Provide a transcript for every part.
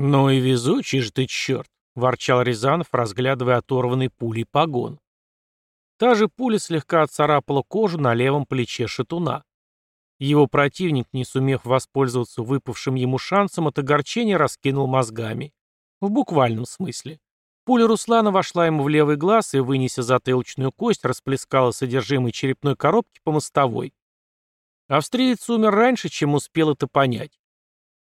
«Ну и везучий же ты, черт!» — ворчал Рязанов, разглядывая оторванный пулей погон. Та же пуля слегка отцарапала кожу на левом плече шатуна. Его противник, не сумев воспользоваться выпавшим ему шансом, от огорчения раскинул мозгами. В буквальном смысле. Пуля Руслана вошла ему в левый глаз и, вынеся затылочную кость, расплескала содержимое черепной коробки по мостовой. Австриец умер раньше, чем успел это понять.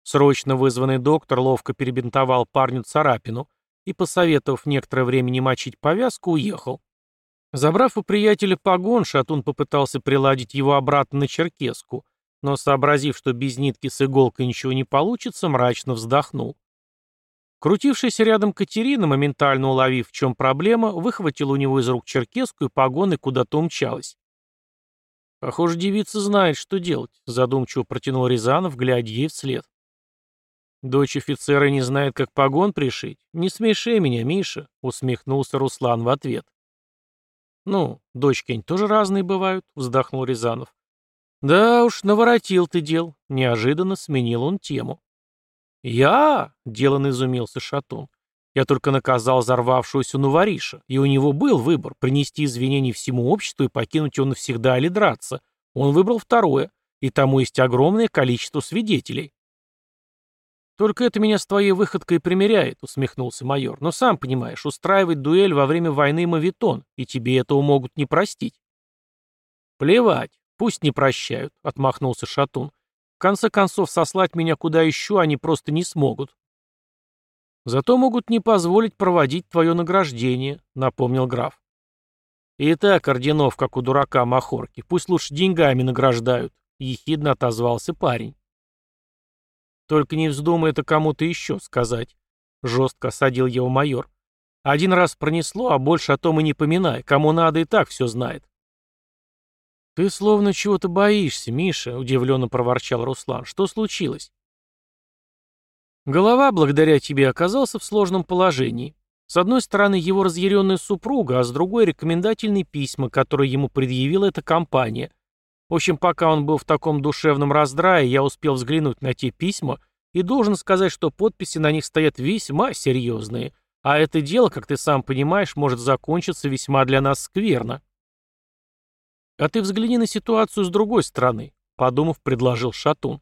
Срочно вызванный доктор ловко перебинтовал парню царапину и, посоветовав некоторое время не мочить повязку, уехал. Забрав у приятеля погон, Шатун попытался приладить его обратно на черкеску, но, сообразив, что без нитки с иголкой ничего не получится, мрачно вздохнул. Крутившаяся рядом Катерина, моментально уловив, в чем проблема, выхватила у него из рук черкеску и погоны куда-то умчалась. «Похоже, девица знает, что делать», — задумчиво протянул Рязанов, глядя ей вслед. «Дочь офицера не знает, как погон пришить? Не смеши меня, Миша», — усмехнулся Руслан в ответ. «Ну, дочки они тоже разные бывают», — вздохнул Рязанов. «Да уж, наворотил ты дел», — неожиданно сменил он тему. «Я?» — делан изумился Шатун. «Я только наказал взорвавшегося нувариша, и у него был выбор — принести извинения всему обществу и покинуть его навсегда или драться. Он выбрал второе, и тому есть огромное количество свидетелей». «Только это меня с твоей выходкой примеряет», — усмехнулся майор. «Но сам понимаешь, устраивать дуэль во время войны мавитон, и тебе этого могут не простить». «Плевать, пусть не прощают», — отмахнулся Шатун. «В конце концов, сослать меня куда еще они просто не смогут». «Зато могут не позволить проводить твое награждение», — напомнил граф. «И так орденов, как у дурака Махорки, пусть лучше деньгами награждают», — ехидно отозвался парень. Только не вздумай это кому-то еще сказать. Жестко осадил его майор. Один раз пронесло, а больше о том и не поминай. Кому надо и так все знает. «Ты словно чего-то боишься, Миша», — удивленно проворчал Руслан. «Что случилось?» Голова, благодаря тебе, оказался в сложном положении. С одной стороны, его разъяренная супруга, а с другой — рекомендательные письма, которые ему предъявила эта компания. В общем, пока он был в таком душевном раздрае, я успел взглянуть на те письма и должен сказать, что подписи на них стоят весьма серьезные, а это дело, как ты сам понимаешь, может закончиться весьма для нас скверно. А ты взгляни на ситуацию с другой стороны, подумав, предложил Шатун.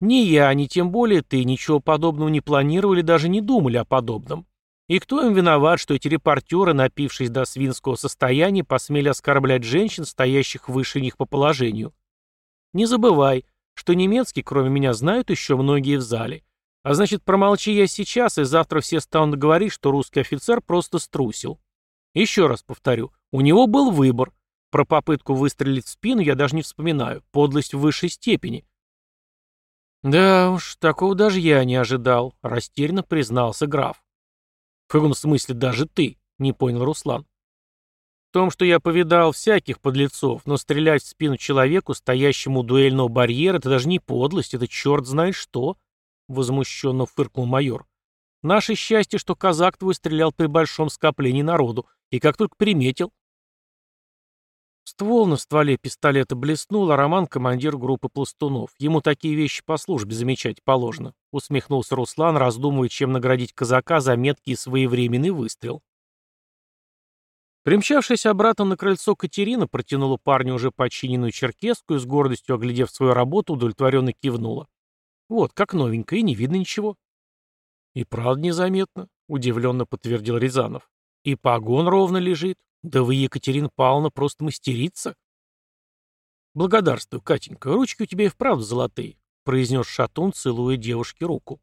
Ни я, ни тем более ты ничего подобного не планировали, даже не думали о подобном. И кто им виноват, что эти репортеры, напившись до свинского состояния, посмели оскорблять женщин, стоящих выше них по положению? Не забывай, что немецкий, кроме меня, знают еще многие в зале. А значит, промолчи я сейчас, и завтра все станут говорить, что русский офицер просто струсил. Еще раз повторю, у него был выбор. Про попытку выстрелить в спину я даже не вспоминаю. Подлость в высшей степени. Да уж, такого даже я не ожидал, растерянно признался граф. «В каком смысле даже ты?» — не понял Руслан. «В том, что я повидал всяких подлецов, но стрелять в спину человеку, стоящему у дуэльного барьера, это даже не подлость, это черт знает что!» — возмущенно фыркнул майор. «Наше счастье, что казак твой стрелял при большом скоплении народу, и как только приметил, Ствол на стволе пистолета блеснул, а Роман — командир группы пластунов. Ему такие вещи по службе замечать положено. Усмехнулся Руслан, раздумывая, чем наградить казака за меткий и своевременный выстрел. Примчавшись обратно на крыльцо Катерина протянула парню уже починенную черкеску и с гордостью, оглядев свою работу, удовлетворенно кивнула. Вот, как новенькая, и не видно ничего. И правда незаметно, удивленно подтвердил Рязанов. И погон ровно лежит. Да вы, Екатерина Павловна, просто мастерица. Благодарствую, Катенька, ручки у тебя и вправду золотые, произнес Шатун, целуя девушке руку.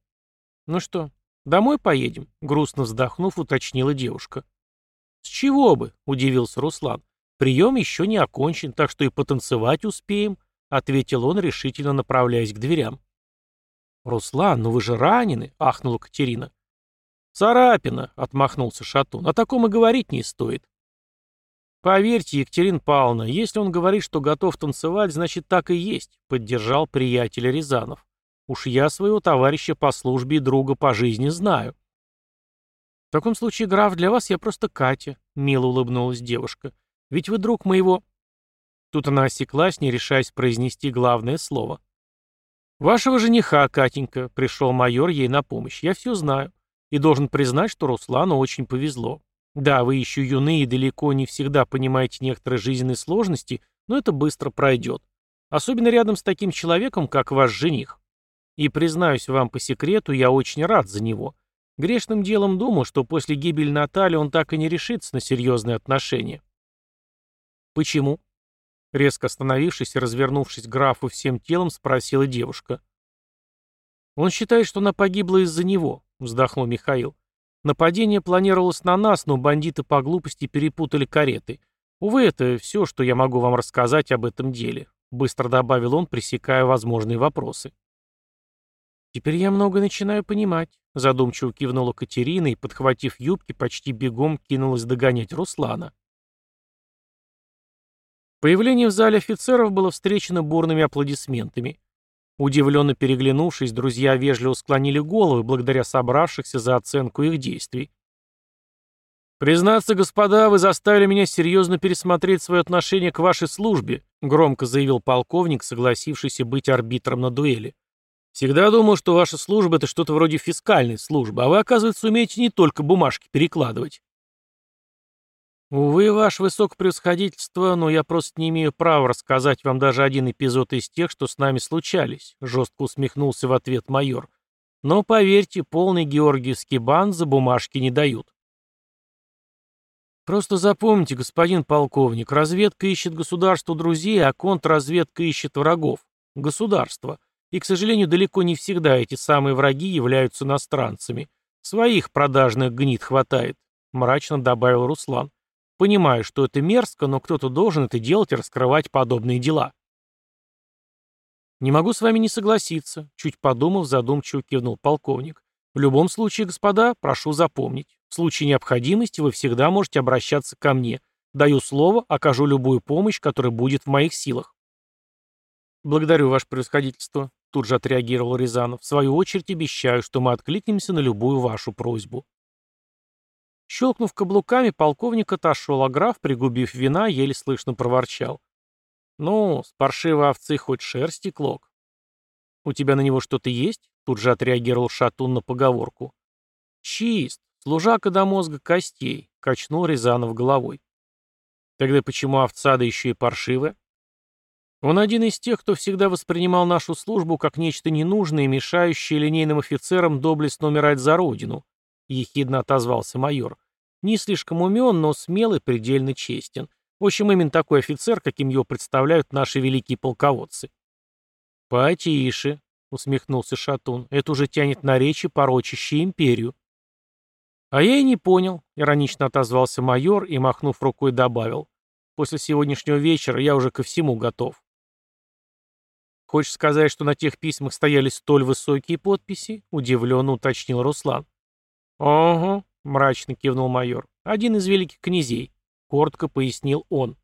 Ну что, домой поедем? Грустно вздохнув, уточнила девушка. С чего бы? Удивился Руслан. Прием еще не окончен, так что и потанцевать успеем, ответил он, решительно направляясь к дверям. «Руслан, ну вы же ранены!» — ахнула Катерина. «Царапина!» — отмахнулся Шатун. «О таком и говорить не стоит. «Поверьте, Екатерина Павловна, если он говорит, что готов танцевать, значит так и есть», — поддержал приятеля Рязанов. «Уж я своего товарища по службе и друга по жизни знаю». «В таком случае, граф, для вас я просто Катя», — мило улыбнулась девушка. «Ведь вы друг моего...» Тут она осеклась, не решаясь произнести главное слово. «Вашего жениха, Катенька», — пришел майор ей на помощь. «Я все знаю. И должен признать, что Руслану очень повезло. Да, вы еще юны и далеко не всегда понимаете некоторые жизненные сложности, но это быстро пройдет. Особенно рядом с таким человеком, как ваш жених. И признаюсь вам по секрету, я очень рад за него. Грешным делом думал, что после гибели Натальи он так и не решится на серьезные отношения. Почему? Резко остановившись и развернувшись к графу всем телом, спросила девушка. Он считает, что она погибла из-за него, вздохнул Михаил. Нападение планировалось на нас, но бандиты по глупости перепутали кареты. Увы, это все, что я могу вам рассказать об этом деле, быстро добавил он, пресекая возможные вопросы. «Теперь я много начинаю понимать», — задумчиво кивнула Катерина и, подхватив юбки, почти бегом кинулась догонять Руслана. Появление в зале офицеров было встречено бурными аплодисментами. Удивленно переглянувшись, друзья вежливо склонили головы, благодаря собравшихся за оценку их действий. «Признаться, господа, вы заставили меня серьезно пересмотреть свое отношение к вашей службе», громко заявил полковник, согласившийся быть арбитром на дуэли. Всегда думал, что ваша служба — это что-то вроде фискальной службы, а вы, оказывается, умеете не только бумажки перекладывать. Увы, ваше высокопревосходительство, но я просто не имею права рассказать вам даже один эпизод из тех, что с нами случались, жестко усмехнулся в ответ майор. Но поверьте, полный георгиевский бан за бумажки не дают. Просто запомните, господин полковник, разведка ищет государству друзей, а контрразведка ищет врагов. Государство. И, к сожалению, далеко не всегда эти самые враги являются иностранцами. Своих продажных гнид хватает, мрачно добавил Руслан. Понимаю, что это мерзко, но кто-то должен это делать и раскрывать подобные дела. Не могу с вами не согласиться, чуть подумав, задумчиво кивнул полковник. В любом случае, господа, прошу запомнить, в случае необходимости вы всегда можете обращаться ко мне. Даю слово, окажу любую помощь, которая будет в моих силах. Благодарю, ваше превосходительство, Тут же отреагировал Рязанов. В свою очередь обещаю, что мы откликнемся на любую вашу просьбу. Щелкнув каблуками, полковник отошел, а граф, пригубив вина, еле слышно проворчал. «Ну, с паршивой овцы хоть шерсти клок». «У тебя на него что-то есть?» Тут же отреагировал Шатун на поговорку. «Чист, служака до мозга костей», — качнул Рязанов головой. «Тогда почему овца, да еще и паршивая?» Он один из тех, кто всегда воспринимал нашу службу как нечто ненужное, мешающее линейным офицерам доблестно умирать за родину, — ехидно отозвался майор. Не слишком умен, но смелый, предельно честен. В общем, именно такой офицер, каким его представляют наши великие полководцы. «Потише», — усмехнулся Шатун, — «это уже тянет на речи, порочащие империю». «А я и не понял», — иронично отозвался майор и, махнув рукой, добавил. «После сегодняшнего вечера я уже ко всему готов». «Хочешь сказать, что на тех письмах стояли столь высокие подписи?» — удивленно уточнил Руслан. «Ого», — мрачно кивнул майор. «Один из великих князей», — коротко пояснил он.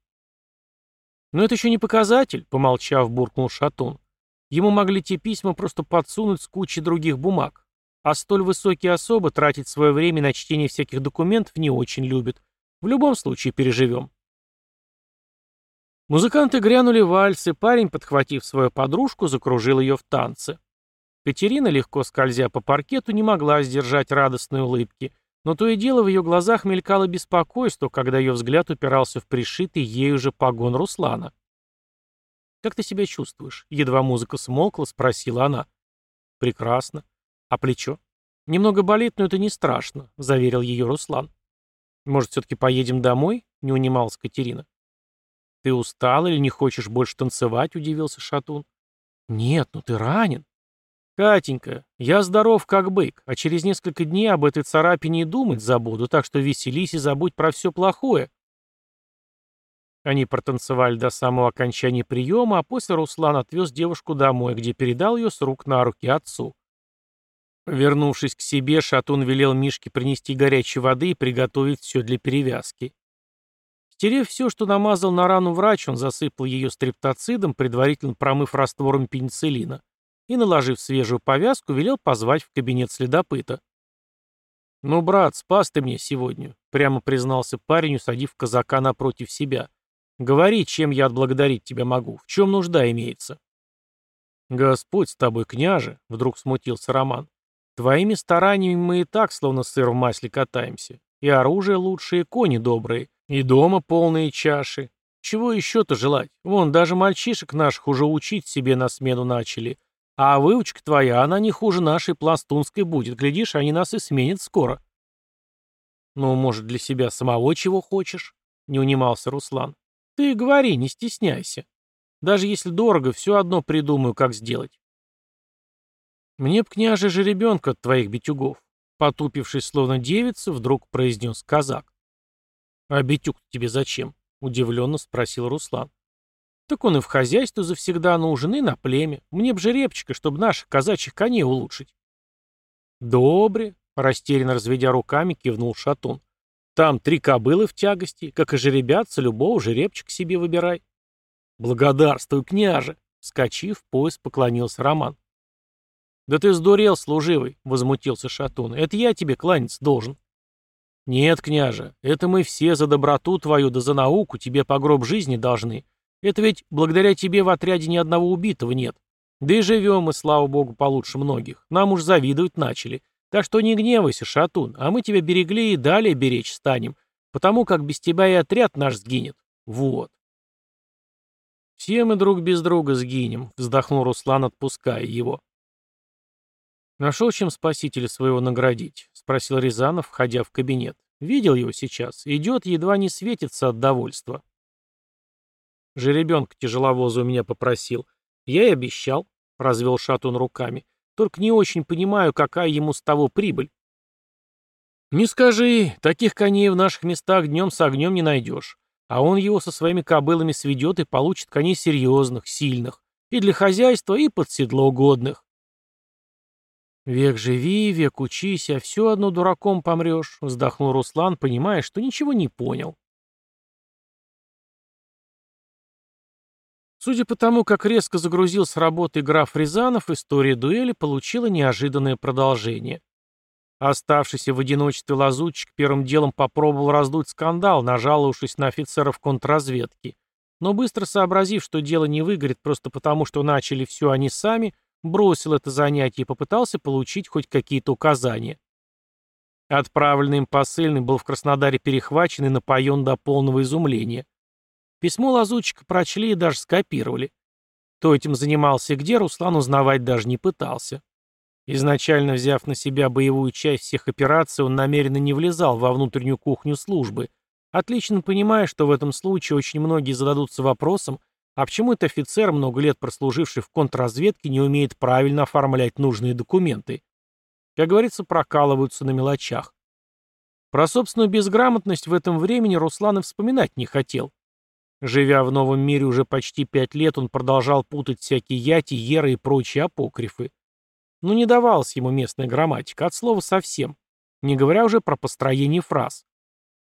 «Но это еще не показатель», — помолчав, буркнул Шатун. «Ему могли те письма просто подсунуть с кучей других бумаг. А столь высокие особы тратить свое время на чтение всяких документов не очень любят. В любом случае переживем». Музыканты грянули вальсы, парень, подхватив свою подружку, закружил ее в танце. Катерина, легко скользя по паркету, не могла сдержать радостной улыбки, но то и дело в ее глазах мелькало беспокойство, когда ее взгляд упирался в пришитый ею же погон Руслана. «Как ты себя чувствуешь?» — едва музыка смолкла, спросила она. «Прекрасно. А плечо?» «Немного болит, но это не страшно», — заверил ее Руслан. «Может, все-таки поедем домой?» — не унималась Катерина. «Ты устал или не хочешь больше танцевать?» — удивился Шатун. «Нет, ну ты ранен». «Катенька, я здоров как бык, а через несколько дней об этой царапине и думать забуду, так что веселись и забудь про все плохое». Они протанцевали до самого окончания приема, а после Руслан отвез девушку домой, где передал ее с рук на руки отцу. Вернувшись к себе, Шатун велел Мишке принести горячей воды и приготовить все для перевязки. Стерев все, что намазал на рану врач, он засыпал ее стрептоцидом, предварительно промыв раствором пенициллина, и, наложив свежую повязку, велел позвать в кабинет следопыта. «Ну, брат, спас ты мне сегодня», — прямо признался парень, усадив казака напротив себя. «Говори, чем я отблагодарить тебя могу, в чем нужда имеется». Господь с тобой, княже, вдруг смутился Роман. Твоими стараниями мы и так словно сыр в масле катаемся. И оружие лучшее, и кони добрые, и дома полные чаши. Чего еще-то желать? Вон, даже мальчишек наших уже учить себе на смену начали. А выучка твоя, она не хуже нашей пластунской будет. Глядишь, они нас и сменят скоро. Ну, может, для себя самого чего хочешь? Не унимался Руслан. Ты говори, не стесняйся. Даже если дорого, все одно придумаю, как сделать. Мне б, княже, же ребенка от твоих битюгов. Потупившись, словно девица, вдруг произнес казак. А битюк тебе зачем? Удивленно спросил Руслан. Так он и в хозяйство завсегда нужен, и на племя. Мне б жеребчика, чтобы наших казачьих коней улучшить. Добре, растерянно разведя руками, кивнул Шатун. Там три кобылы в тягости, как и жеребятся, любого жеребчика себе выбирай. Благодарствуй, княже! Скочив, в пояс поклонился Роман. «Да ты сдурел, служивый!» — возмутился Шатун. «Это я тебе кланяться должен». «Нет, княже, это мы все за доброту твою да за науку тебе по гроб жизни должны. Это ведь благодаря тебе в отряде ни одного убитого нет. Да и живем мы, слава богу, получше многих. Нам уж завидовать начали. Так что не гневайся, Шатун, а мы тебя берегли и далее беречь станем, потому как без тебя и отряд наш сгинет. Вот. Все мы друг без друга сгинем, вздохнул Руслан, отпуская его. Нашел чем спасителя своего наградить, спросил Рязанов, входя в кабинет. Видел его сейчас. Идет, едва не светится от довольства. Жеребенка тяжеловоза у меня попросил. Я и обещал, развел Шатун руками. Только не очень понимаю, какая ему с того прибыль. Не скажи, таких коней в наших местах днем с огнем не найдешь. А он его со своими кобылами сведет и получит коней серьезных, сильных. И для хозяйства, и под седло годных. «Век живи, век учись, а все одно дураком помрешь», — вздохнул Руслан, понимая, что ничего не понял. Судя по тому, как резко загрузил с работы граф Рязанов, история дуэли получила неожиданное продолжение. Оставшийся в одиночестве лазутчик первым делом попробовал раздуть скандал, нажаловавшись на офицеров контрразведки. Но быстро сообразив, что дело не выгорит просто потому, что начали все они сами, бросил это занятие и попытался получить хоть какие-то указания. Отправленный им посыльный был в Краснодаре перехвачен и напоен до полного изумления. Письмо лазутчика прочли и даже скопировали. Кто этим занимался и где, Руслан узнавать даже не пытался. Изначально взяв на себя боевую часть всех операций, он намеренно не влезал во внутреннюю кухню службы, отлично понимая, что в этом случае очень многие зададутся вопросом, а почему этот офицер, много лет прослуживший в контрразведке, не умеет правильно оформлять нужные документы? Как говорится, прокалываются на мелочах. Про собственную безграмотность в этом времени Руслан и вспоминать не хотел. Живя в новом мире уже почти пять лет, он продолжал путать всякие яти, еры и прочие апокрифы. Но не давалась ему местная грамматика, от слова совсем, не говоря уже про построение фраз.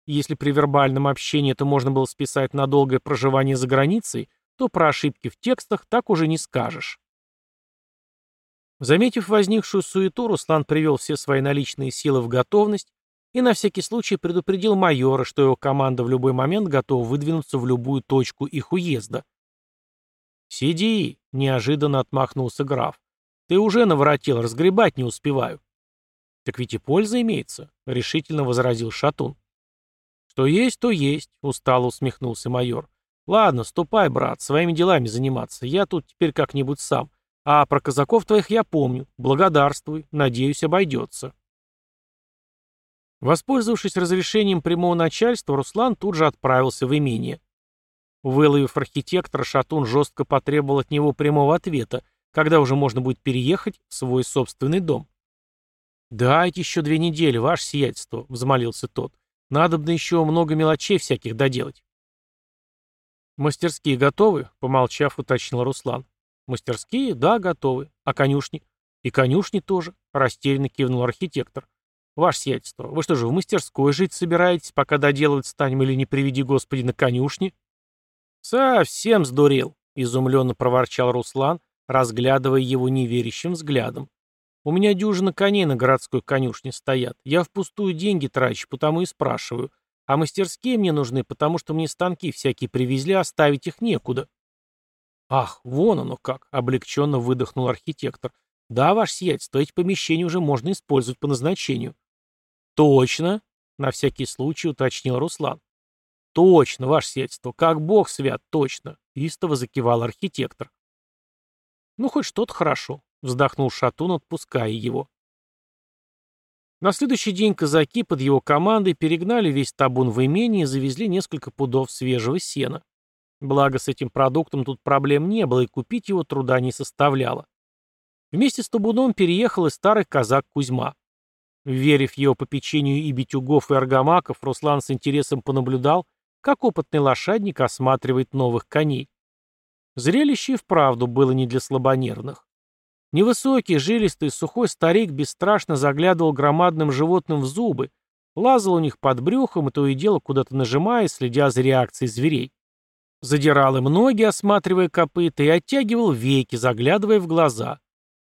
Если при вербальном общении это можно было списать на долгое проживание за границей, то про ошибки в текстах так уже не скажешь. Заметив возникшую суету, Руслан привел все свои наличные силы в готовность и на всякий случай предупредил майора, что его команда в любой момент готова выдвинуться в любую точку их уезда. «Сиди», — неожиданно отмахнулся граф. «Ты уже наворотил, разгребать не успеваю». «Так ведь и польза имеется», — решительно возразил Шатун. «Что есть, то есть», — устало усмехнулся майор. «Ладно, ступай, брат, своими делами заниматься. Я тут теперь как-нибудь сам. А про казаков твоих я помню. Благодарствуй. Надеюсь, обойдется». Воспользовавшись разрешением прямого начальства, Руслан тут же отправился в имение. Выловив архитектора, Шатун жестко потребовал от него прямого ответа, когда уже можно будет переехать в свой собственный дом. «Дайте еще две недели, ваше сиятельство», — взмолился тот. «Надо бы еще много мелочей всяких доделать». «Мастерские готовы?» — помолчав, уточнил Руслан. «Мастерские? Да, готовы. А конюшни?» «И конюшни тоже», — растерянно кивнул архитектор. «Ваше сиятельство, вы что же, в мастерской жить собираетесь, пока доделывать станем или не приведи Господи на конюшне?» «Совсем сдурел», — изумленно проворчал Руслан, разглядывая его неверящим взглядом. «У меня дюжина коней на городской конюшне стоят. Я впустую деньги трачу, потому и спрашиваю. А мастерские мне нужны, потому что мне станки всякие привезли, а ставить их некуда». Ах, вон оно как, облегченно выдохнул архитектор. Да, ваше сиятельство, эти помещения уже можно использовать по назначению. Точно, на всякий случай уточнил Руслан. Точно, ваше сиятельство, как бог свят, точно, истово закивал архитектор. Ну, хоть что-то хорошо, вздохнул Шатун, отпуская его. На следующий день казаки под его командой перегнали весь табун в имение и завезли несколько пудов свежего сена. Благо, с этим продуктом тут проблем не было, и купить его труда не составляло. Вместе с табуном переехал и старый казак Кузьма. Верив его попечению и битюгов, и аргамаков, Руслан с интересом понаблюдал, как опытный лошадник осматривает новых коней. Зрелище и вправду было не для слабонервных. Невысокий, жилистый, сухой старик бесстрашно заглядывал громадным животным в зубы, лазал у них под брюхом и то и дело куда-то нажимая, следя за реакцией зверей. Задирал им ноги, осматривая копыта, и оттягивал веки, заглядывая в глаза.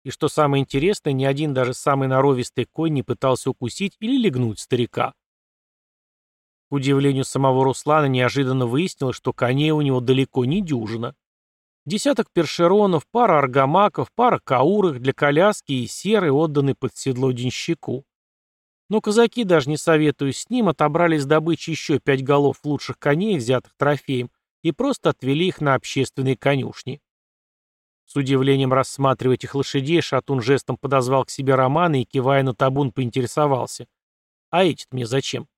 И что самое интересное, ни один даже самый норовистый конь не пытался укусить или легнуть старика. К удивлению самого Руслана неожиданно выяснилось, что коней у него далеко не дюжина. Десяток першеронов, пара аргамаков, пара каурых для коляски и серы, отданный под седло денщику. Но казаки, даже не советуясь с ним, отобрали с добычи еще пять голов лучших коней, взятых трофеем, и просто отвели их на общественные конюшни. С удивлением рассматривая этих лошадей, Шатун жестом подозвал к себе Романа и, кивая на табун, поинтересовался. «А эти мне зачем?»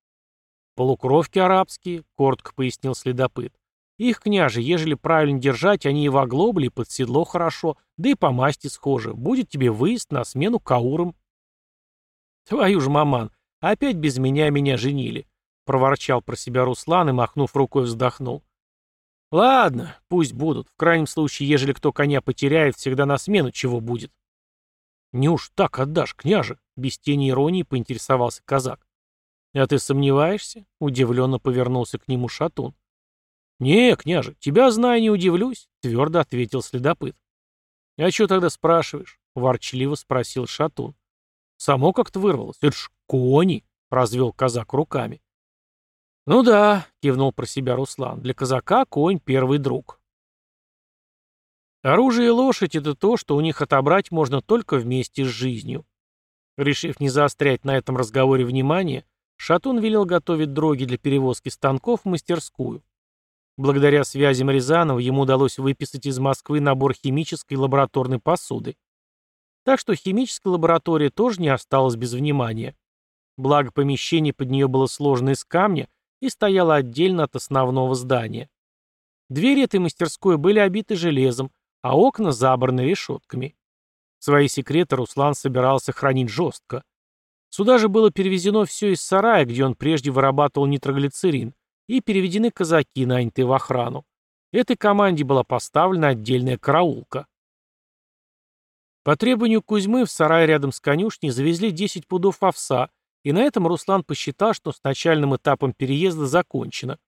«Полукровки арабские», — коротко пояснил следопыт. Их, княже, ежели правильно держать, они и в оглобле, и под седло хорошо, да и по масти схожи. Будет тебе выезд на смену каурам. Твою ж, маман, опять без меня меня женили, проворчал про себя Руслан и, махнув рукой, вздохнул. Ладно, пусть будут. В крайнем случае, ежели кто коня потеряет, всегда на смену чего будет. Не уж так отдашь, княже, без тени иронии поинтересовался казак. А ты сомневаешься? Удивленно повернулся к нему шатун. «Не, княже, тебя, знаю, не удивлюсь», — твердо ответил следопыт. «А что тогда спрашиваешь?» — ворчливо спросил Шатун. «Само как-то вырвалось. Это ж кони!» — развел казак руками. «Ну да», — кивнул про себя Руслан, — «для казака конь — первый друг». Оружие и лошадь — это то, что у них отобрать можно только вместе с жизнью. Решив не заострять на этом разговоре внимание, Шатун велел готовить дроги для перевозки станков в мастерскую. Благодаря связям Рязанова ему удалось выписать из Москвы набор химической лабораторной посуды. Так что химическая лаборатория тоже не осталась без внимания. Благо помещение под нее было сложено из камня и стояло отдельно от основного здания. Двери этой мастерской были обиты железом, а окна забраны решетками. Свои секреты Руслан собирался хранить жестко. Сюда же было перевезено все из сарая, где он прежде вырабатывал нитроглицерин, и переведены казаки, нанятые в охрану. Этой команде была поставлена отдельная караулка. По требованию Кузьмы в сарай рядом с конюшней завезли 10 пудов овса, и на этом Руслан посчитал, что с начальным этапом переезда закончено.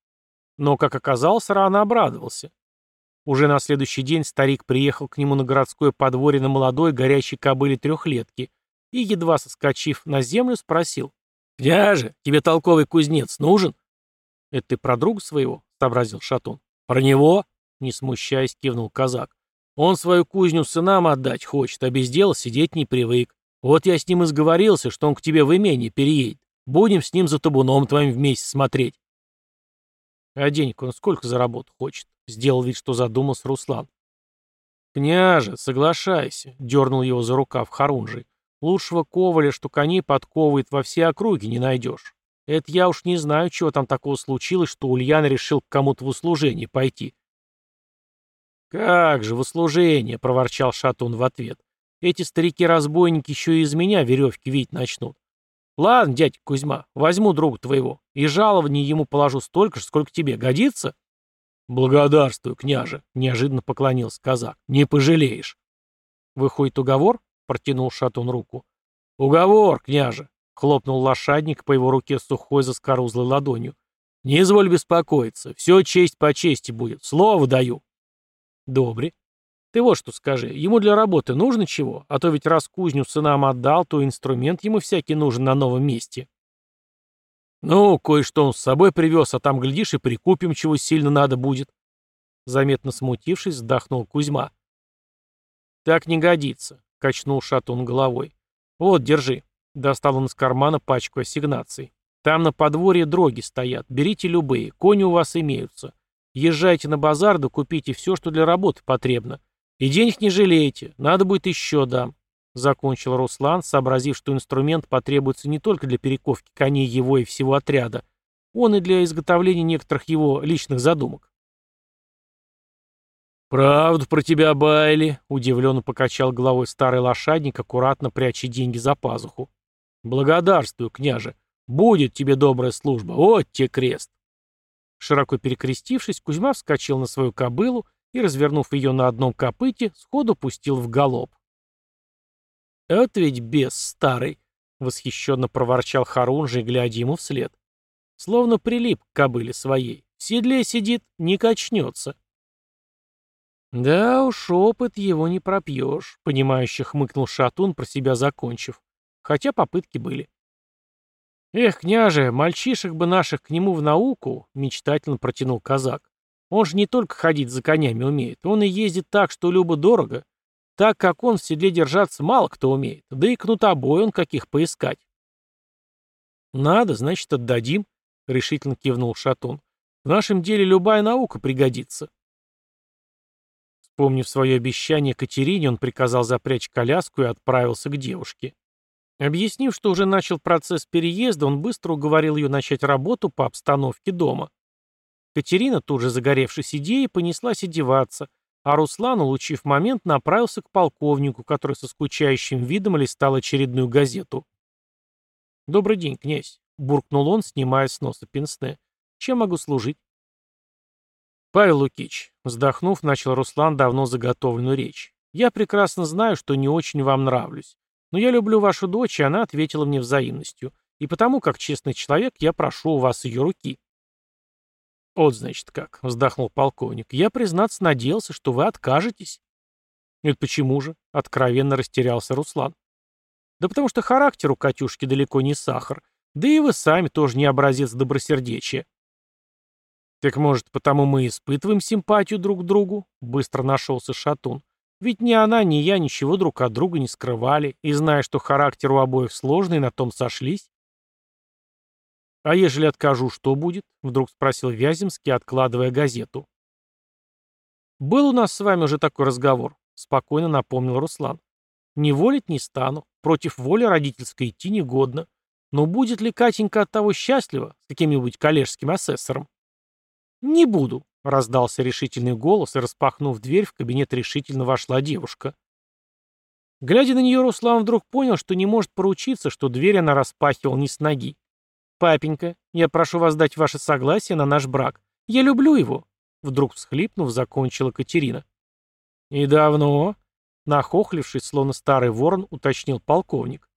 Но, как оказалось, рано обрадовался. Уже на следующий день старик приехал к нему на городское подворье на молодой горячей кобыле трехлетки и, едва соскочив на землю, спросил. «Княже, тебе толковый кузнец нужен?» «Это ты про друга своего?» — сообразил Шатун. «Про него?» — не смущаясь, кивнул казак. «Он свою кузню сынам отдать хочет, а без дела сидеть не привык. Вот я с ним и сговорился, что он к тебе в имение переедет. Будем с ним за табуном твоим вместе смотреть». «А денег он сколько за работу хочет?» — сделал вид, что задумался Руслан. «Княже, соглашайся», — дернул его за рукав Харунжий. «Лучшего коваля, что коней подковывает, во все округи не найдешь. Это я уж не знаю, чего там такого случилось, что Ульян решил к кому-то в услужение пойти. «Как же в услужение!» — проворчал Шатун в ответ. «Эти старики-разбойники еще и из меня веревки видеть начнут. Ладно, дядь Кузьма, возьму друга твоего, и жалование ему положу столько же, сколько тебе. Годится?» «Благодарствую, княже», — неожиданно поклонился казак. «Не пожалеешь». «Выходит уговор?» — протянул Шатун руку. «Уговор, княже», Хлопнул лошадник по его руке сухой заскорузлой ладонью. «Не изволь беспокоиться. Все честь по чести будет. Слово даю». «Добре. Ты вот что скажи. Ему для работы нужно чего? А то ведь раз кузню сынам отдал, то инструмент ему всякий нужен на новом месте». «Ну, кое-что он с собой привез, а там, глядишь, и прикупим, чего сильно надо будет». заметно смутившись, вздохнул Кузьма. «Так не годится», — качнул Шатун головой. «Вот, держи». Достал он из кармана пачку ассигнаций. «Там на подворье дроги стоят. Берите любые. Кони у вас имеются. Езжайте на базар да купите все, что для работы потребно. И денег не жалейте. Надо будет еще дам. Закончил Руслан, сообразив, что инструмент потребуется не только для перековки коней его и всего отряда, он и для изготовления некоторых его личных задумок. «Правду про тебя, Байли», — удивленно покачал головой старый лошадник, аккуратно пряча деньги за пазуху. «Благодарствую, княже. Будет тебе добрая служба. Вот те крест». Широко перекрестившись, Кузьма вскочил на свою кобылу и, развернув ее на одном копыте, сходу пустил в галоп. «Это ведь бес старый!» — восхищенно проворчал Харунжий, глядя ему вслед. Словно прилип к кобыле своей. В седле сидит, не качнется. «Да уж, опыт его не пропьешь», — понимающе хмыкнул Шатун, про себя закончив. Хотя попытки были. «Эх, княже, мальчишек бы наших к нему в науку», — мечтательно протянул казак. «Он же не только ходить за конями умеет, он и ездит так, что любо-дорого. Так как он в седле держаться мало кто умеет, да и кнутобой он каких поискать. «Надо, значит, отдадим», — решительно кивнул Шатун. «В нашем деле любая наука пригодится». Вспомнив свое обещание Катерине, он приказал запрячь коляску и отправился к девушке. Объяснив, что уже начал процесс переезда, он быстро уговорил ее начать работу по обстановке дома. Катерина, тут же загоревшись идеей, понеслась одеваться, а Руслан, улучив момент, направился к полковнику, который со скучающим видом листал очередную газету. «Добрый день, князь», — буркнул он, снимая с носа пенсне. «Чем могу служить?» «Павел Лукич», — вздохнув, начал Руслан давно заготовленную речь. «Я прекрасно знаю, что не очень вам нравлюсь. Но я люблю вашу дочь, и она ответила мне взаимностью. И потому, как честный человек, я прошу у вас ее руки». «Вот, значит, как», — вздохнул полковник. «Я, признаться, надеялся, что вы откажетесь». «Это почему же?» — откровенно растерялся Руслан. «Да потому что характер у Катюшки далеко не сахар. Да и вы сами тоже не образец добросердечия». «Так, может, потому мы испытываем симпатию друг к другу?» — быстро нашелся Шатун. «Ведь ни она, ни я ничего друг от друга не скрывали, и, зная, что характер у обоих сложный, на том сошлись». «А ежели откажу, что будет?» — вдруг спросил Вяземский, откладывая газету. «Был у нас с вами уже такой разговор», — спокойно напомнил Руслан. «Не волить не стану. Против воли родительской идти негодно. Но будет ли Катенька от того счастлива с каким-нибудь коллежским асессором?» «Не буду», — раздался решительный голос, и, распахнув дверь, в кабинет решительно вошла девушка. Глядя на нее, Руслан вдруг понял, что не может поручиться, что дверь она распахивала не с ноги. «Папенька, я прошу вас дать ваше согласие на наш брак. Я люблю его», — вдруг всхлипнув, закончила Катерина. «И давно?» — нахохлившись, словно старый ворон, уточнил полковник.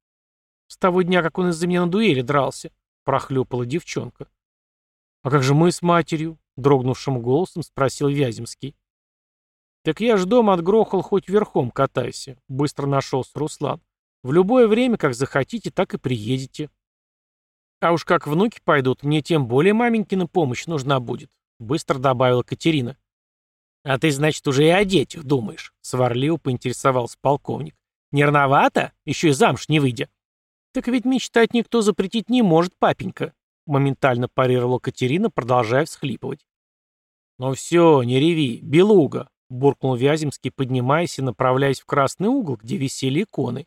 «С того дня, как он из-за меня на дуэли дрался», — прохлюпала девчонка. «А как же мы с матерью?» — дрогнувшим голосом спросил Вяземский. «Так я ж дома отгрохал, хоть верхом катайся», — быстро нашелся Руслан. «В любое время, как захотите, так и приедете». А уж как внуки пойдут, мне тем более маменькина помощь нужна будет», — быстро добавила Катерина. «А ты, значит, уже и о детях думаешь», — сварливо поинтересовался полковник. «Нервновато? Еще и замуж не выйдя». «Так ведь мечтать никто запретить не может, папенька», — моментально парировала Катерина, продолжая всхлипывать. «Ну все, не реви, белуга», — буркнул Вяземский, поднимаясь и направляясь в красный угол, где висели иконы.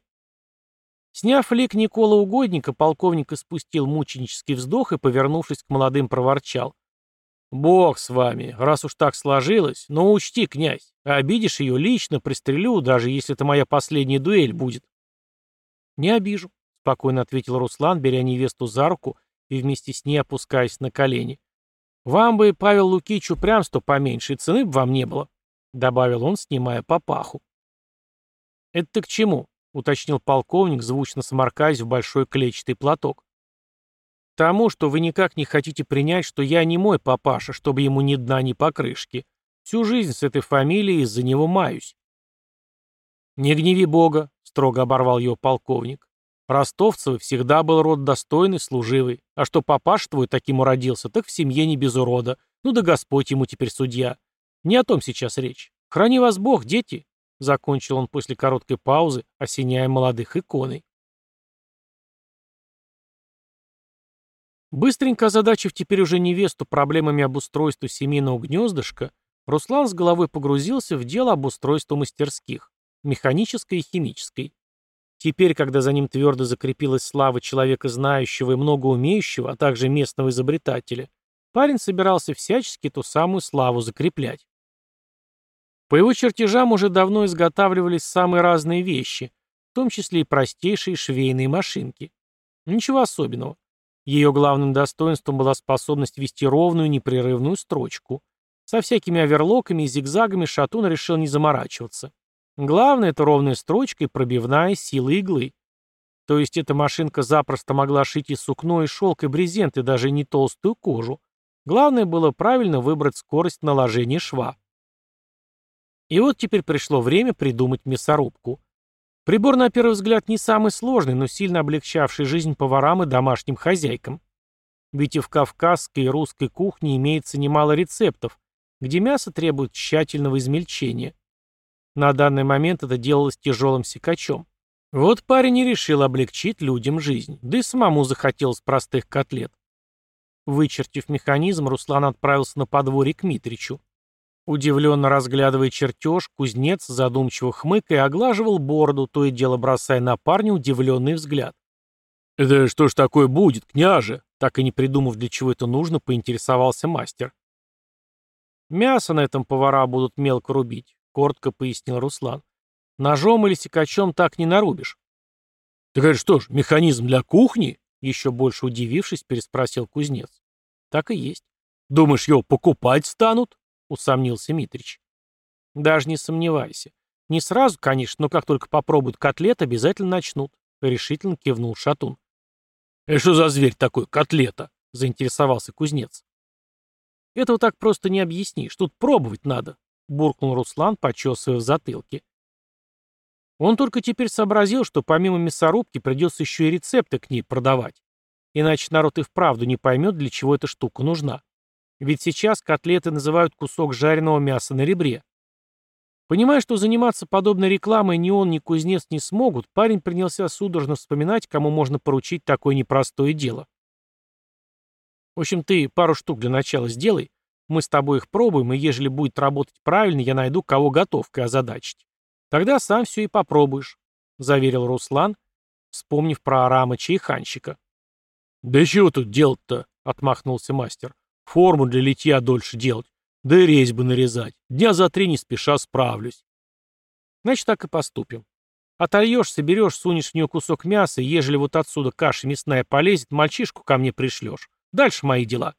Сняв лик Никола Угодника, полковник испустил мученический вздох и, повернувшись к молодым, проворчал. «Бог с вами, раз уж так сложилось, но учти, князь, обидишь ее лично, пристрелю, даже если это моя последняя дуэль будет». «Не обижу», — спокойно ответил Руслан, беря невесту за руку и вместе с ней опускаясь на колени. «Вам бы, Павел Лукич, упрямство поменьше, и цены бы вам не было», — добавил он, снимая папаху. «Это к чему?» уточнил полковник, звучно сморкаясь в большой клетчатый платок. «Тому, что вы никак не хотите принять, что я не мой папаша, чтобы ему ни дна, ни покрышки. Всю жизнь с этой фамилией из-за него маюсь». «Не гневи Бога», — строго оборвал его полковник. «Ростовцевый всегда был род достойный, служивый. А что папаш твой таким уродился, так в семье не без урода. Ну да Господь ему теперь судья. Не о том сейчас речь. Храни вас Бог, дети, закончил он после короткой паузы, осеняя молодых иконой. Быстренько озадачив теперь уже невесту проблемами обустройства семейного гнездышка, Руслан с головой погрузился в дело обустройства мастерских, механической и химической. Теперь, когда за ним твердо закрепилась слава человека знающего и много умеющего, а также местного изобретателя, парень собирался всячески ту самую славу закреплять. По его чертежам уже давно изготавливались самые разные вещи, в том числе и простейшие швейные машинки. Ничего особенного. Ее главным достоинством была способность вести ровную непрерывную строчку. Со всякими оверлоками и зигзагами Шатун решил не заморачиваться. Главное — это ровная строчка и пробивная сила иглы. То есть эта машинка запросто могла шить и сукно, и шелк, и брезент, и даже не толстую кожу. Главное было правильно выбрать скорость наложения шва. И вот теперь пришло время придумать мясорубку. Прибор, на первый взгляд, не самый сложный, но сильно облегчавший жизнь поварам и домашним хозяйкам. Ведь и в кавказской и русской кухне имеется немало рецептов, где мясо требует тщательного измельчения. На данный момент это делалось тяжелым секачом. Вот парень и решил облегчить людям жизнь, да и самому захотелось простых котлет. Вычертив механизм, Руслан отправился на подворье к Митричу. Удивленно разглядывая чертеж, кузнец, задумчиво хмыкая, оглаживал бороду, то и дело бросая на парня удивленный взгляд. «Это что ж такое будет, княже?» Так и не придумав, для чего это нужно, поинтересовался мастер. «Мясо на этом повара будут мелко рубить», — коротко пояснил Руслан. «Ножом или секачом так не нарубишь». «Так это что ж, механизм для кухни?» Еще больше удивившись, переспросил кузнец. «Так и есть». «Думаешь, его покупать станут?» — усомнился Митрич. «Даже не сомневайся. Не сразу, конечно, но как только попробуют котлет, обязательно начнут», — решительно кивнул Шатун. «Это что за зверь такой, котлета?» — заинтересовался кузнец. «Этого так просто не объяснишь. Тут пробовать надо», — буркнул Руслан, почесывая в затылке. Он только теперь сообразил, что помимо мясорубки придется еще и рецепты к ней продавать. Иначе народ и вправду не поймет, для чего эта штука нужна. Ведь сейчас котлеты называют кусок жареного мяса на ребре. Понимая, что заниматься подобной рекламой ни он, ни кузнец не смогут, парень принялся судорожно вспоминать, кому можно поручить такое непростое дело. В общем, ты пару штук для начала сделай, мы с тобой их пробуем, и ежели будет работать правильно, я найду, кого готовкой озадачить. Тогда сам все и попробуешь, — заверил Руслан, вспомнив про Арамыча и Ханщика. «Да чего тут делать-то?» — отмахнулся мастер. Форму для литья дольше делать. Да и резьбы нарезать. Дня за три не спеша справлюсь. Значит, так и поступим. Отольешь, соберешь, сунешь в нее кусок мяса, и ежели вот отсюда каша мясная полезет, мальчишку ко мне пришлешь. Дальше мои дела.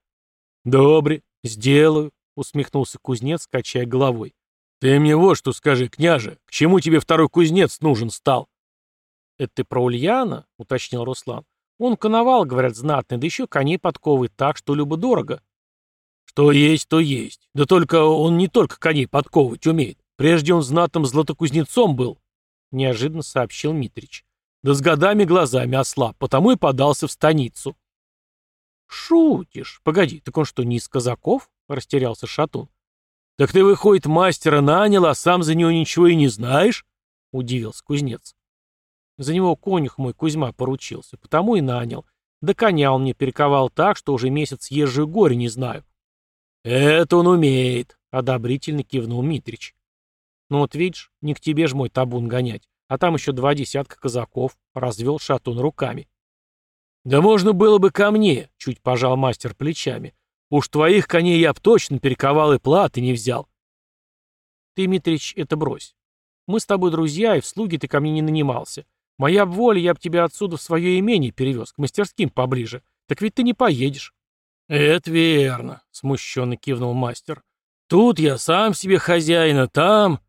Добре, сделаю, усмехнулся кузнец, качая головой. Ты мне вот что скажи, княже, к чему тебе второй кузнец нужен стал? Это ты про Ульяна? уточнил Руслан. Он коновал, говорят, знатный, да еще коней подковывает так, что любо-дорого. Что есть, то есть. Да только он не только коней подковывать умеет. Прежде он знатным златокузнецом был, — неожиданно сообщил Митрич. Да с годами глазами ослаб, потому и подался в станицу. Шутишь? Погоди, так он что, не из казаков? — растерялся Шатун. Так ты, выходит, мастера нанял, а сам за него ничего и не знаешь? — удивился кузнец. За него конюх мой Кузьма поручился, потому и нанял. Да коня он мне перековал так, что уже месяц езжу горе не знаю. «Это он умеет», — одобрительно кивнул Митрич. «Ну вот видишь, не к тебе же мой табун гонять, а там еще два десятка казаков», — развел шатун руками. «Да можно было бы ко мне», — чуть пожал мастер плечами. «Уж твоих коней я б точно перековал и платы не взял». «Ты, Митрич, это брось. Мы с тобой друзья, и в слуги ты ко мне не нанимался. Моя б воля, я б тебя отсюда в свое имение перевез, к мастерским поближе. Так ведь ты не поедешь. «Это верно», — смущенно кивнул мастер. «Тут я сам себе хозяин, а там...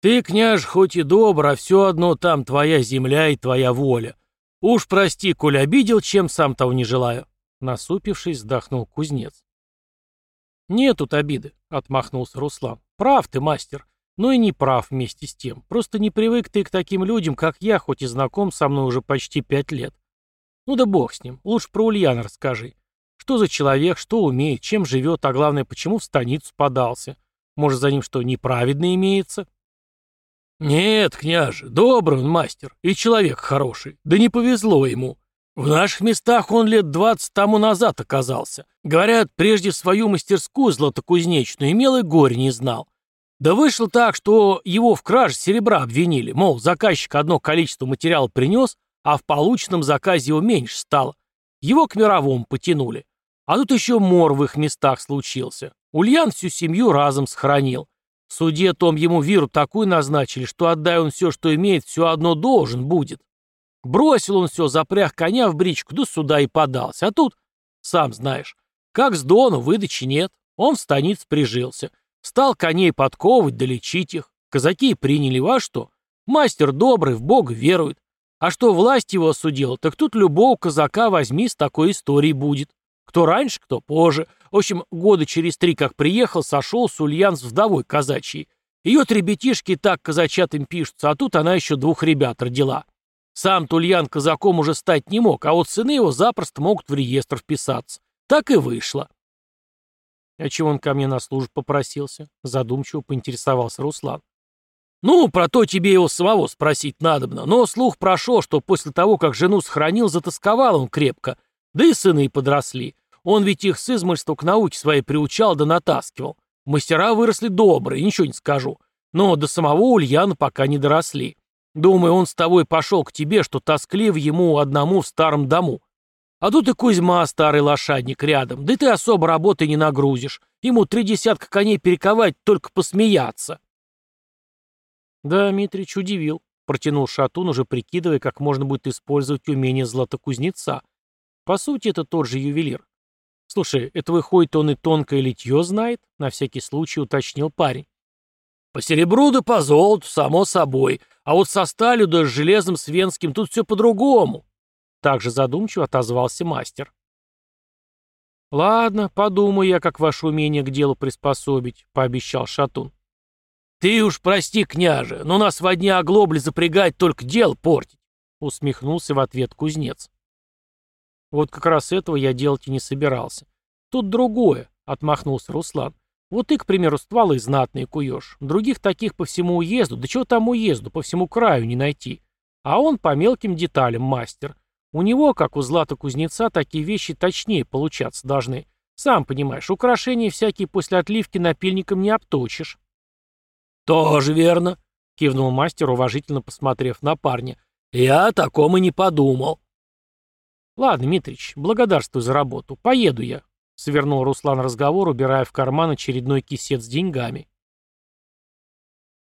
Ты, княж, хоть и добр, а все одно там твоя земля и твоя воля. Уж прости, коль обидел, чем сам того не желаю». Насупившись, вздохнул кузнец. «Нет тут обиды», — отмахнулся Руслан. «Прав ты, мастер. Но и не прав вместе с тем. Просто не привык ты к таким людям, как я, хоть и знаком со мной уже почти пять лет. Ну да бог с ним. Лучше про Ульяна расскажи. Что за человек, что умеет, чем живет, а главное, почему в станицу подался. Может, за ним что, неправедно имеется? Нет, княже, добрый он мастер и человек хороший. Да не повезло ему. В наших местах он лет двадцать тому назад оказался. Говорят, прежде свою мастерскую златокузнечную имел и горе не знал. Да вышло так, что его в краже серебра обвинили, мол, заказчик одно количество материала принес, а в полученном заказе его меньше стало. Его к мировому потянули. А тут еще мор в их местах случился. Ульян всю семью разом сохранил. В суде том ему виру такую назначили, что отдай он все, что имеет, все одно должен будет. Бросил он все, запряг коня в бричку, да сюда и подался. А тут, сам знаешь, как с Дону выдачи нет. Он в станице прижился. Стал коней подковывать да лечить их. Казаки приняли во что? Мастер добрый, в Бога верует. А что власть его осудила, так тут любого казака возьми с такой историей будет. Кто раньше, кто позже. В общем, года через три, как приехал, сошел с Ульян с вдовой казачьей. Ее три ребятишки так казачатым пишутся, а тут она еще двух ребят родила. Сам Тульян казаком уже стать не мог, а вот сыны его запросто могут в реестр вписаться. Так и вышло. А чего он ко мне на службу попросился? Задумчиво поинтересовался Руслан. Ну, про то тебе его самого спросить надобно, но слух прошел, что после того, как жену сохранил, затасковал он крепко, да и сыны подросли. Он ведь их с измольства к науке своей приучал да натаскивал. Мастера выросли добрые, ничего не скажу. Но до самого Ульяна пока не доросли. Думаю, он с тобой пошел к тебе, что тосклив ему одному в старом дому. А тут и Кузьма, старый лошадник, рядом. Да ты особо работы не нагрузишь. Ему три десятка коней перековать, только посмеяться. Да, Митрич удивил. Протянул Шатун, уже прикидывая, как можно будет использовать умение златокузнеца. По сути, это тот же ювелир. Слушай, это выходит, он и тонкое литье знает? На всякий случай уточнил парень. По серебру да по золоту, само собой. А вот со сталью да с железом свенским тут все по-другому. Также задумчиво отозвался мастер. «Ладно, подумаю я, как ваше умение к делу приспособить», — пообещал Шатун. «Ты уж прости, княже, но нас в одни оглобли запрягать только дел портить», — усмехнулся в ответ кузнец. «Вот как раз этого я делать и не собирался. Тут другое», — отмахнулся Руслан. «Вот ты, к примеру, стволы знатные куешь. Других таких по всему уезду, да чего там уезду, по всему краю не найти. А он по мелким деталям мастер. У него, как у злата-кузнеца, такие вещи точнее получаться должны. Сам понимаешь, украшения всякие после отливки напильником не обточишь. «Тоже верно», — кивнул мастер, уважительно посмотрев на парня. «Я о таком и не подумал». «Ладно, Митрич, благодарствую за работу. Поеду я», — свернул Руслан разговор, убирая в карман очередной кисет с деньгами.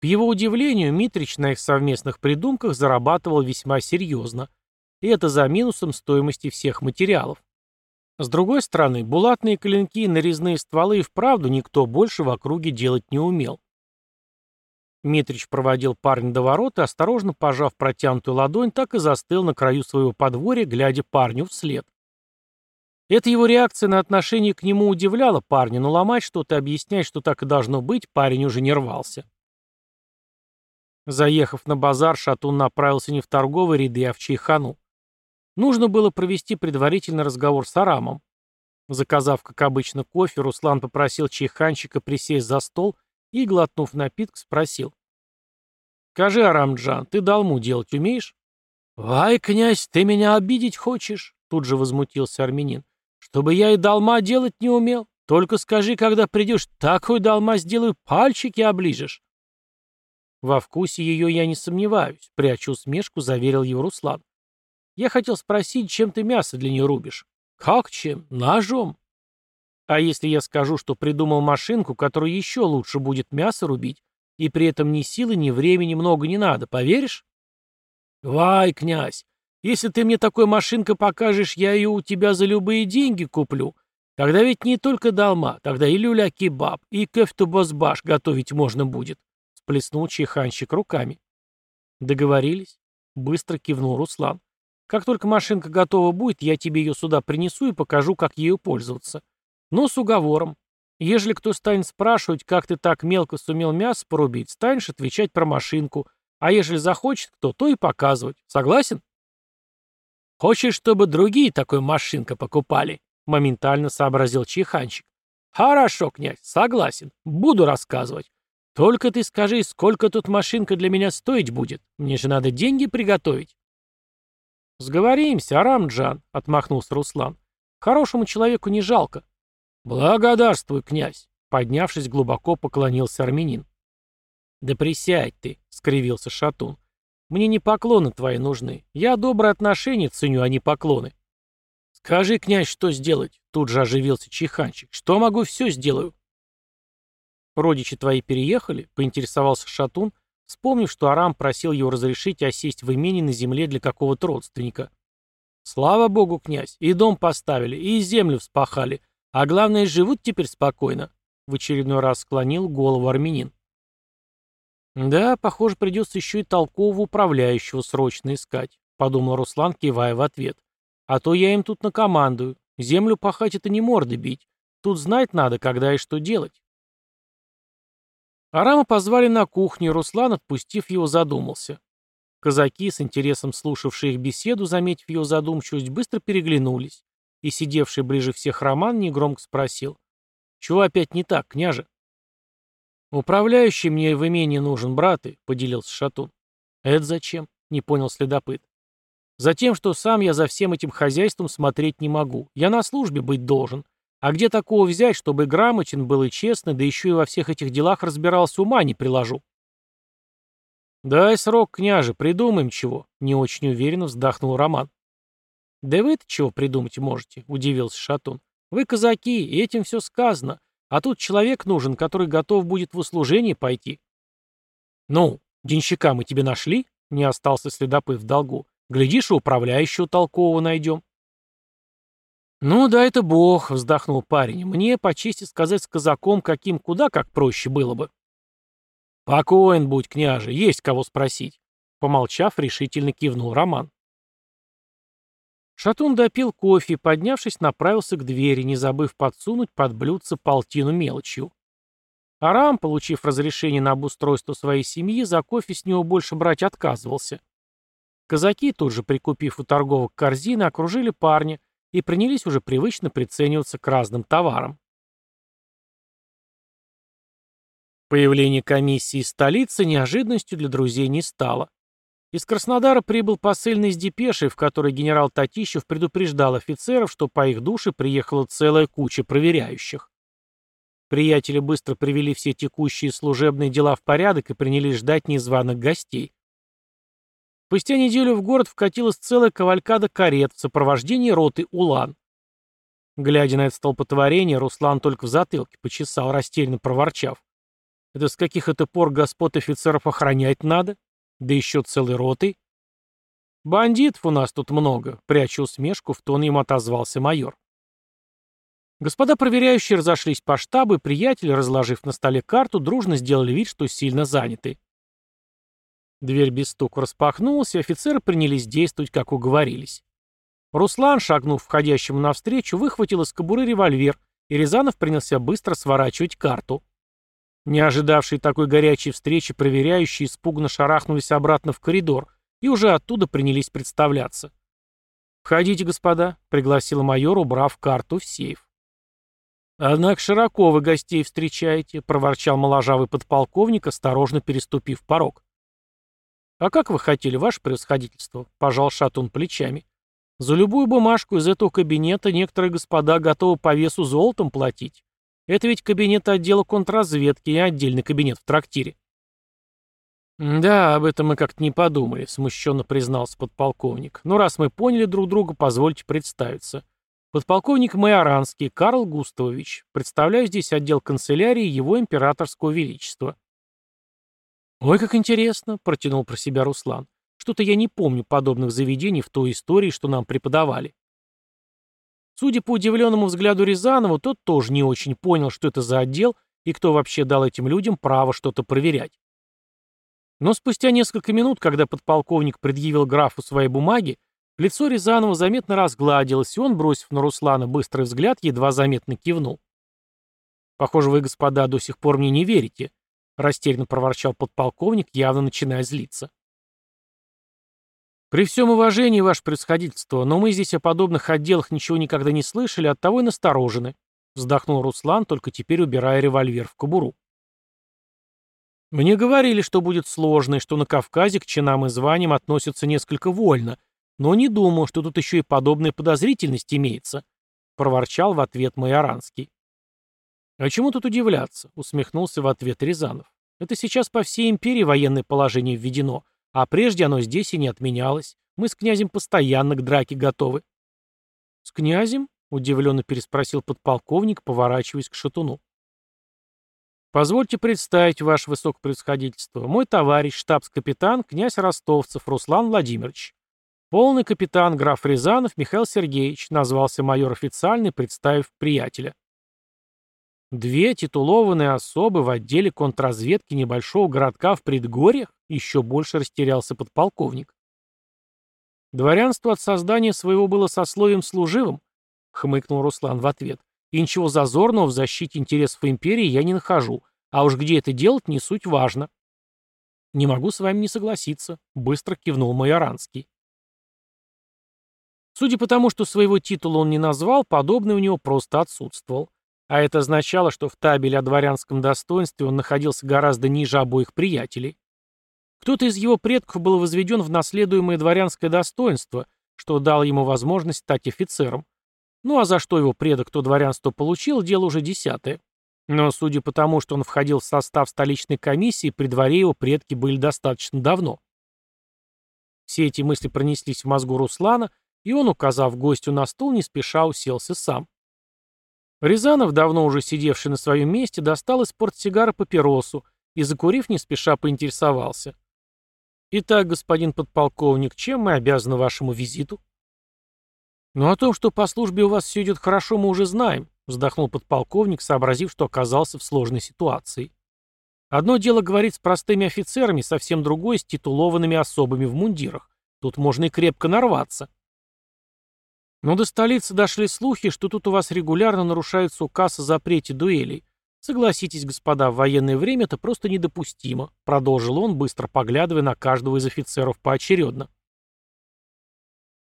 К его удивлению, Митрич на их совместных придумках зарабатывал весьма серьезно — и это за минусом стоимости всех материалов. С другой стороны, булатные клинки и нарезные стволы и вправду никто больше в округе делать не умел. Митрич проводил парня до ворот и, осторожно пожав протянутую ладонь, так и застыл на краю своего подворья, глядя парню вслед. Эта его реакция на отношение к нему удивляла парня, но ломать что-то объяснять, что так и должно быть, парень уже не рвался. Заехав на базар, Шатун направился не в торговые ряды, а в чайхану. Нужно было провести предварительный разговор с Арамом. Заказав, как обычно, кофе, Руслан попросил чайханщика присесть за стол и, глотнув напиток, спросил. «Скажи, Арамджан, ты далму делать умеешь?» «Вай, князь, ты меня обидеть хочешь?» Тут же возмутился армянин. «Чтобы я и далма делать не умел? Только скажи, когда придешь, такой далма сделаю, пальчики оближешь». «Во вкусе ее я не сомневаюсь», — прячу усмешку, заверил его Руслан. Я хотел спросить, чем ты мясо для нее рубишь? Как чем? Ножом. А если я скажу, что придумал машинку, которую еще лучше будет мясо рубить, и при этом ни силы, ни времени много не надо, поверишь? Вай, князь, если ты мне такой машинкой покажешь, я ее у тебя за любые деньги куплю. Тогда ведь не только долма, тогда и люля-кебаб, и кефту-бозбаш готовить можно будет. Сплеснул чайханщик руками. Договорились? Быстро кивнул Руслан. Как только машинка готова будет, я тебе ее сюда принесу и покажу, как ею пользоваться. Но с уговором. Ежели кто станет спрашивать, как ты так мелко сумел мясо порубить, станешь отвечать про машинку. А ежели захочет кто, то и показывать. Согласен? Хочешь, чтобы другие такой машинка покупали? Моментально сообразил чайханчик. Хорошо, князь, согласен. Буду рассказывать. Только ты скажи, сколько тут машинка для меня стоить будет? Мне же надо деньги приготовить. Сговоримся, Арамджан, отмахнулся Руслан. Хорошему человеку не жалко. Благодарствуй, князь. Поднявшись, глубоко поклонился армянин. «Да присядь ты», — скривился Шатун. «Мне не поклоны твои нужны. Я добрые отношения ценю, а не поклоны». «Скажи, князь, что сделать?» — тут же оживился Чиханчик. «Что могу, все сделаю». «Родичи твои переехали?» — поинтересовался Шатун, вспомнив, что Арам просил его разрешить осесть в имении на земле для какого-то родственника. «Слава богу, князь, и дом поставили, и землю вспахали, а главное, живут теперь спокойно», — в очередной раз склонил голову армянин. «Да, похоже, придется еще и толкового управляющего срочно искать», — подумал Руслан, кивая в ответ. «А то я им тут накомандую. Землю пахать — это не морды бить. Тут знать надо, когда и что делать». Арама позвали на кухню, Руслан, отпустив его, задумался. Казаки, с интересом слушавшие их беседу, заметив его задумчивость, быстро переглянулись, и сидевший ближе всех Роман негромко спросил. «Чего опять не так, княже?» «Управляющий мне в имении нужен, браты», — поделился Шатун. «Это зачем?» — не понял следопыт. «Затем, что сам я за всем этим хозяйством смотреть не могу. Я на службе быть должен. А где такого взять, чтобы грамотен был и честный, да еще и во всех этих делах разбирался, ума не приложу. «Дай срок, княже, придумаем чего», — не очень уверенно вздохнул Роман. «Да вы-то чего придумать можете?» — удивился Шатун. «Вы казаки, и этим все сказано. А тут человек нужен, который готов будет в услужение пойти». «Ну, денщика мы тебе нашли?» — не остался следопыт в долгу. «Глядишь, и управляющего толкового найдем». «Ну да, это бог», — вздохнул парень. «Мне, по чести сказать, с казаком каким куда как проще было бы». «Покоен будь, княже, есть кого спросить», — помолчав, решительно кивнул Роман. Шатун допил кофе и, поднявшись, направился к двери, не забыв подсунуть под блюдце полтину мелочью. Арам, получив разрешение на обустройство своей семьи, за кофе с него больше брать отказывался. Казаки, тут же прикупив у торговок корзины, окружили парня, и принялись уже привычно прицениваться к разным товарам. Появление комиссии из столицы неожиданностью для друзей не стало. Из Краснодара прибыл посыльный с депешей, в которой генерал Татищев предупреждал офицеров, что по их душе приехала целая куча проверяющих. Приятели быстро привели все текущие служебные дела в порядок и принялись ждать незваных гостей. Спустя неделю в город вкатилась целая кавалькада карет в сопровождении роты «Улан». Глядя на это столпотворение, Руслан только в затылке почесал, растерянно проворчав. «Это с каких это пор господ офицеров охранять надо? Да еще целой ротой?» «Бандитов у нас тут много», — пряча усмешку, в тон ему отозвался майор. Господа проверяющие разошлись по штабу, и приятели, разложив на столе карту, дружно сделали вид, что сильно заняты. Дверь без стука распахнулась, и офицеры принялись действовать, как уговорились. Руслан, шагнув входящему навстречу, выхватил из кобуры револьвер, и Рязанов принялся быстро сворачивать карту. Не ожидавшие такой горячей встречи проверяющие испуганно шарахнулись обратно в коридор и уже оттуда принялись представляться. «Входите, господа», — пригласил майор, убрав карту в сейф. «Однако широко вы гостей встречаете», — проворчал моложавый подполковник, осторожно переступив порог. «А как вы хотели, ваше превосходительство?» — пожал Шатун плечами. «За любую бумажку из этого кабинета некоторые господа готовы по весу золотом платить. Это ведь кабинет отдела контрразведки и отдельный кабинет в трактире». «Да, об этом мы как-то не подумали», — смущенно признался подполковник. «Ну, раз мы поняли друг друга, позвольте представиться. Подполковник Майоранский Карл Густавович. Представляю здесь отдел канцелярии Его Императорского Величества». «Ой, как интересно», — протянул про себя Руслан. «Что-то я не помню подобных заведений в той истории, что нам преподавали». Судя по удивленному взгляду Рязанова, тот тоже не очень понял, что это за отдел и кто вообще дал этим людям право что-то проверять. Но спустя несколько минут, когда подполковник предъявил графу свои бумаги, лицо Рязанова заметно разгладилось, и он, бросив на Руслана быстрый взгляд, едва заметно кивнул. «Похоже, вы, господа, до сих пор мне не верите», Растерянно проворчал подполковник, явно начиная злиться. «При всем уважении, ваше происходительство, но мы здесь о подобных отделах ничего никогда не слышали, оттого и насторожены», вздохнул Руслан, только теперь убирая револьвер в кобуру. Мне говорили, что будет сложно, и что на Кавказе к чинам и званиям относятся несколько вольно, но не думал, что тут еще и подобная подозрительность имеется, проворчал в ответ Майоранский. А чему тут удивляться, усмехнулся в ответ Рязанов. Это сейчас по всей империи военное положение введено, а прежде оно здесь и не отменялось. Мы с князем постоянно к драке готовы. С князем? Удивленно переспросил подполковник, поворачиваясь к шатуну. Позвольте представить, ваше высокопревосходительство, мой товарищ, штабс-капитан, князь Ростовцев Руслан Владимирович. Полный капитан граф Рязанов Михаил Сергеевич, назвался майор официальный, представив приятеля. Две титулованные особы в отделе контрразведки небольшого городка в предгорьях? Еще больше растерялся подполковник. Дворянство от создания своего было сословием служивым, хмыкнул Руслан в ответ. И ничего зазорного в защите интересов империи я не нахожу, а уж где это делать, не суть важно. Не могу с вами не согласиться, быстро кивнул Майоранский. Судя по тому, что своего титула он не назвал, подобный у него просто отсутствовал. А это означало, что в табеле о дворянском достоинстве он находился гораздо ниже обоих приятелей. Кто-то из его предков был возведен в наследуемое дворянское достоинство, что дало ему возможность стать офицером. Ну а за что его предок то дворянство получил, дело уже десятое. Но судя по тому, что он входил в состав столичной комиссии, при дворе его предки были достаточно давно. Все эти мысли пронеслись в мозгу Руслана, и он, указав гостю на стул, не спеша уселся сам. Рязанов, давно уже сидевший на своем месте, достал из портсигара папиросу и, закурив, не спеша поинтересовался. «Итак, господин подполковник, чем мы обязаны вашему визиту?» «Ну о том, что по службе у вас все идет хорошо, мы уже знаем», вздохнул подполковник, сообразив, что оказался в сложной ситуации. «Одно дело говорить с простыми офицерами, совсем другое с титулованными особами в мундирах. Тут можно и крепко нарваться». Но до столицы дошли слухи, что тут у вас регулярно нарушается указ о запрете дуэлей. Согласитесь, господа, в военное время это просто недопустимо, продолжил он, быстро поглядывая на каждого из офицеров поочередно.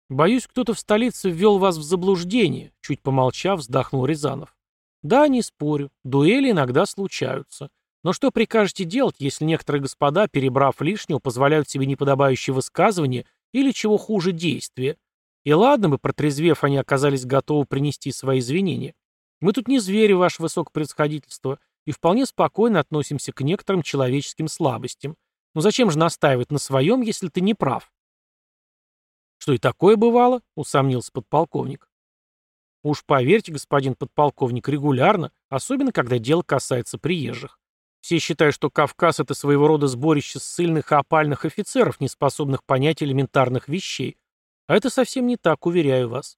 «Боюсь, кто-то в столице ввел вас в заблуждение», — чуть помолчав, вздохнул Рязанов. «Да, не спорю, дуэли иногда случаются. Но что прикажете делать, если некоторые господа, перебрав лишнего, позволяют себе неподобающие высказывания или, чего хуже, действия? И ладно бы, протрезвев, они оказались готовы принести свои извинения. Мы тут не звери, ваше высокопредсходительство, и вполне спокойно относимся к некоторым человеческим слабостям. Но зачем же настаивать на своем, если ты не прав?» «Что и такое бывало?» — усомнился подполковник. «Уж поверьте, господин подполковник, регулярно, особенно когда дело касается приезжих. Все считают, что Кавказ — это своего рода сборище ссыльных и опальных офицеров, не способных понять элементарных вещей. А это совсем не так, уверяю вас».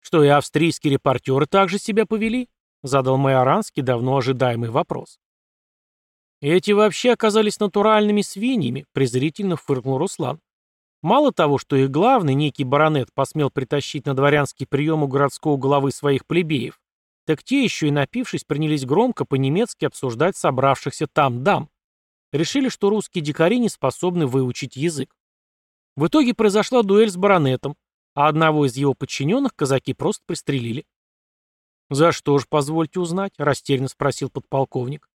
«Что и австрийские репортеры также себя повели?» — задал Майоранский давно ожидаемый вопрос. «Эти вообще оказались натуральными свиньями», — презрительно фыркнул Руслан. Мало того, что их главный, некий баронет, посмел притащить на дворянский прием у городского главы своих плебеев, так те еще и напившись принялись громко по-немецки обсуждать собравшихся там дам. Решили, что русские дикари не способны выучить язык. В итоге произошла дуэль с баронетом, а одного из его подчиненных казаки просто пристрелили. «За что ж, позвольте узнать?» — растерянно спросил подполковник.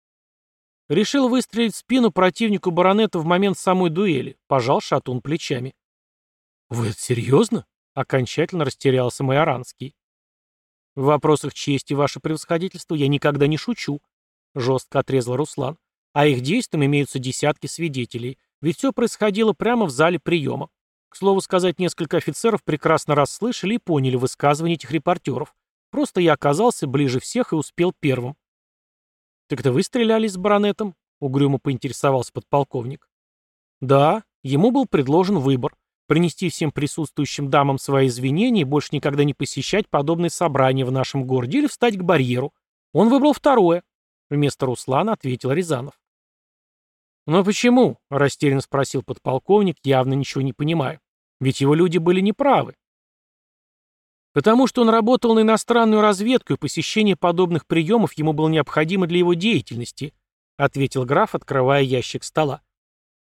Решил выстрелить в спину противнику баронета в момент самой дуэли. Пожал шатун плечами. «Вы это серьезно?» — окончательно растерялся Майоранский. «В вопросах чести, ваше превосходительство, я никогда не шучу», — жестко отрезал Руслан. «А их действиям имеются десятки свидетелей. Ведь все происходило прямо в зале приема. К слову сказать, несколько офицеров прекрасно расслышали и поняли высказывания этих репортеров. Просто я оказался ближе всех и успел первым. «Так это вы стрелялись с баронетом?» — угрюмо поинтересовался подполковник. «Да, ему был предложен выбор — принести всем присутствующим дамам свои извинения и больше никогда не посещать подобные собрания в нашем городе или встать к барьеру. Он выбрал второе», — вместо Руслана ответил Рязанов. «Но почему?» — растерянно спросил подполковник, явно ничего не понимая. «Ведь его люди были неправы. Потому что он работал на иностранную разведку, и посещение подобных приемов ему было необходимо для его деятельности, ответил граф, открывая ящик стола.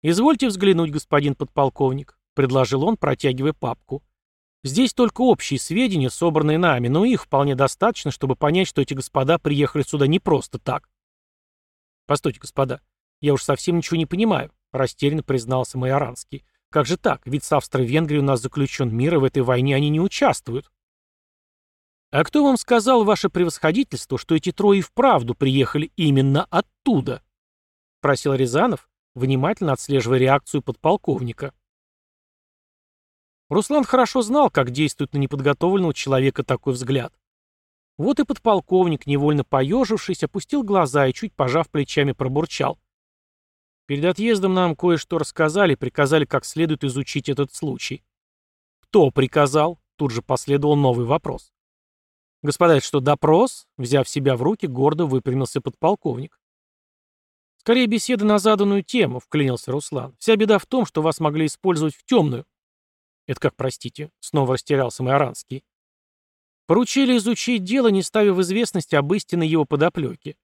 «Извольте взглянуть, господин подполковник», — предложил он, протягивая папку. Здесь только общие сведения, собранные нами, но их вполне достаточно, чтобы понять, что эти господа приехали сюда не просто так. Постойте, господа, я уж совсем ничего не понимаю, растерянно признался Майоранский. Как же так? Ведь с Австро-Венгрией у нас заключен мир, и в этой войне они не участвуют. А кто вам сказал, ваше превосходительство, что эти трое и вправду приехали именно оттуда? Просил Рязанов, внимательно отслеживая реакцию подполковника. Руслан хорошо знал, как действует на неподготовленного человека такой взгляд. Вот и подполковник, невольно поежившись, опустил глаза и, чуть пожав плечами, пробурчал. Перед отъездом нам кое-что рассказали, приказали как следует изучить этот случай. Кто приказал? Тут же последовал новый вопрос. Господа, это что, допрос? Взяв себя в руки, гордо выпрямился подполковник. Скорее беседа на заданную тему, вклинился Руслан. Вся беда в том, что вас могли использовать в темную. Это как, простите? Снова растерялся Майоранский. Поручили изучить дело, не ставя в известность об истинной его подоплеке.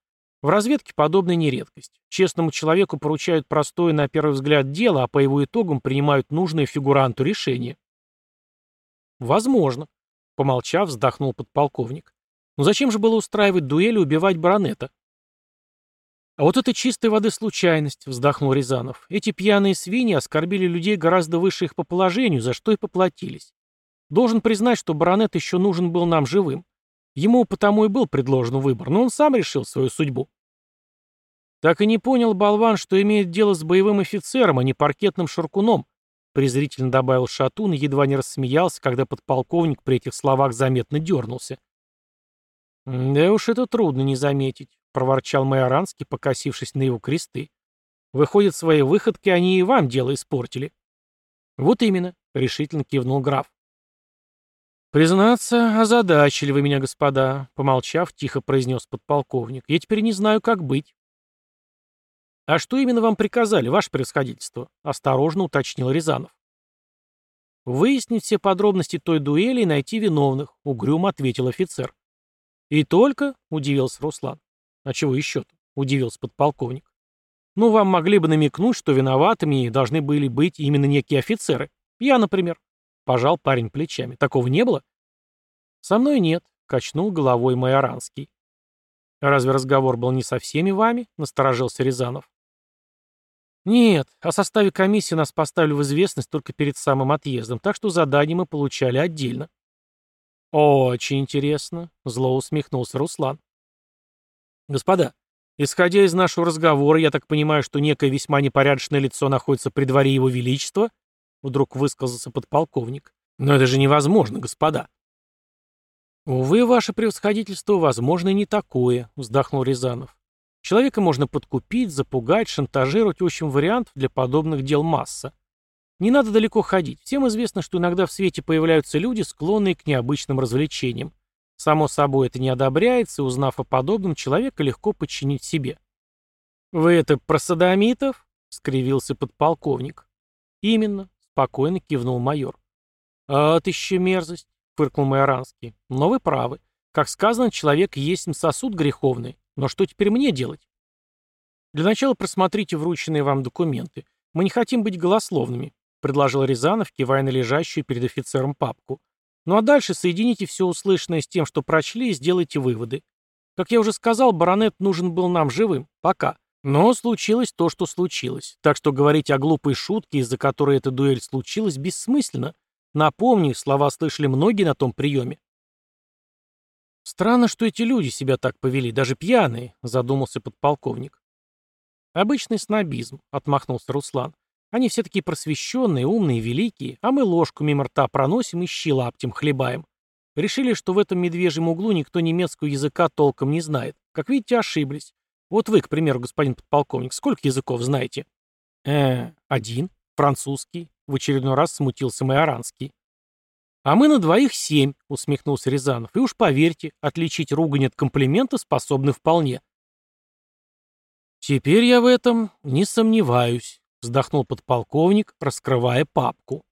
В разведке подобная не редкость. Честному человеку поручают простое на первый взгляд дело, а по его итогам принимают нужное фигуранту решение. Возможно. Помолчав, вздохнул подполковник. Но зачем же было устраивать дуэль и убивать баронета? А вот это чистой воды случайность, вздохнул Рязанов. Эти пьяные свиньи оскорбили людей гораздо выше их по положению, за что и поплатились. Должен признать, что баронет еще нужен был нам живым. Ему потому и был предложен выбор, но он сам решил свою судьбу. Так и не понял болван, что имеет дело с боевым офицером, а не паркетным шаркуном, презрительно добавил Шатун и едва не рассмеялся, когда подполковник при этих словах заметно дернулся. «Да уж это трудно не заметить», — проворчал Майоранский, покосившись на его кресты. «Выходит, свои выходки они и вам дело испортили». «Вот именно», — решительно кивнул граф. «Признаться, озадачили вы меня, господа», — помолчав, тихо произнес подполковник. «Я теперь не знаю, как быть». «А что именно вам приказали, ваше превосходительство?» — осторожно уточнил Рязанов. «Выяснить все подробности той дуэли и найти виновных», — угрюмо ответил офицер. «И только?» — удивился Руслан. «А чего еще-то?» — удивился подполковник. «Ну, вам могли бы намекнуть, что виноватыми должны были быть именно некие офицеры. Я, например. Пожал парень плечами. Такого не было? Со мной нет, качнул головой Майоранский. Разве разговор был не со всеми вами? Насторожился Рязанов. Нет, о составе комиссии нас поставили в известность только перед самым отъездом, так что задание мы получали отдельно. Очень интересно, зло усмехнулся Руслан. Господа, исходя из нашего разговора, я так понимаю, что некое весьма непорядочное лицо находится при дворе его величества? Вдруг высказался подполковник. Но это же невозможно, господа. Увы, ваше превосходительство, возможно, и не такое, вздохнул Рязанов. Человека можно подкупить, запугать, шантажировать, в общем, вариантов для подобных дел масса. Не надо далеко ходить. Всем известно, что иногда в свете появляются люди, склонные к необычным развлечениям. Само собой это не одобряется, и, узнав о подобном, человека легко подчинить себе. «Вы это про садомитов?» — скривился подполковник. «Именно. Спокойно кивнул майор. «А ты еще мерзость», — фыркнул Майоранский. «Но вы правы. Как сказано, человек есть сосуд греховный. Но что теперь мне делать?» «Для начала просмотрите врученные вам документы. Мы не хотим быть голословными», — предложил Рязанов, кивая на лежащую перед офицером папку. «Ну а дальше соедините все услышанное с тем, что прочли, и сделайте выводы. Как я уже сказал, баронет нужен был нам живым. Пока. Но случилось то, что случилось. Так что говорить о глупой шутке, из-за которой эта дуэль случилась, бессмысленно. Напомню, слова слышали многие на том приеме. «Странно, что эти люди себя так повели, даже пьяные», — задумался подполковник. «Обычный снобизм», — отмахнулся Руслан. «Они все такие просвещенные, умные, великие, а мы ложку мимо рта проносим и щи лаптем хлебаем. Решили, что в этом медвежьем углу никто немецкого языка толком не знает. Как видите, ошиблись. Вот вы, к примеру, господин подполковник, сколько языков знаете? Э, один. Французский. В очередной раз смутился Майоранский. А мы на двоих семь, усмехнулся Рязанов. И уж поверьте, отличить ругань от комплимента способны вполне. Теперь я в этом не сомневаюсь, вздохнул подполковник, раскрывая папку.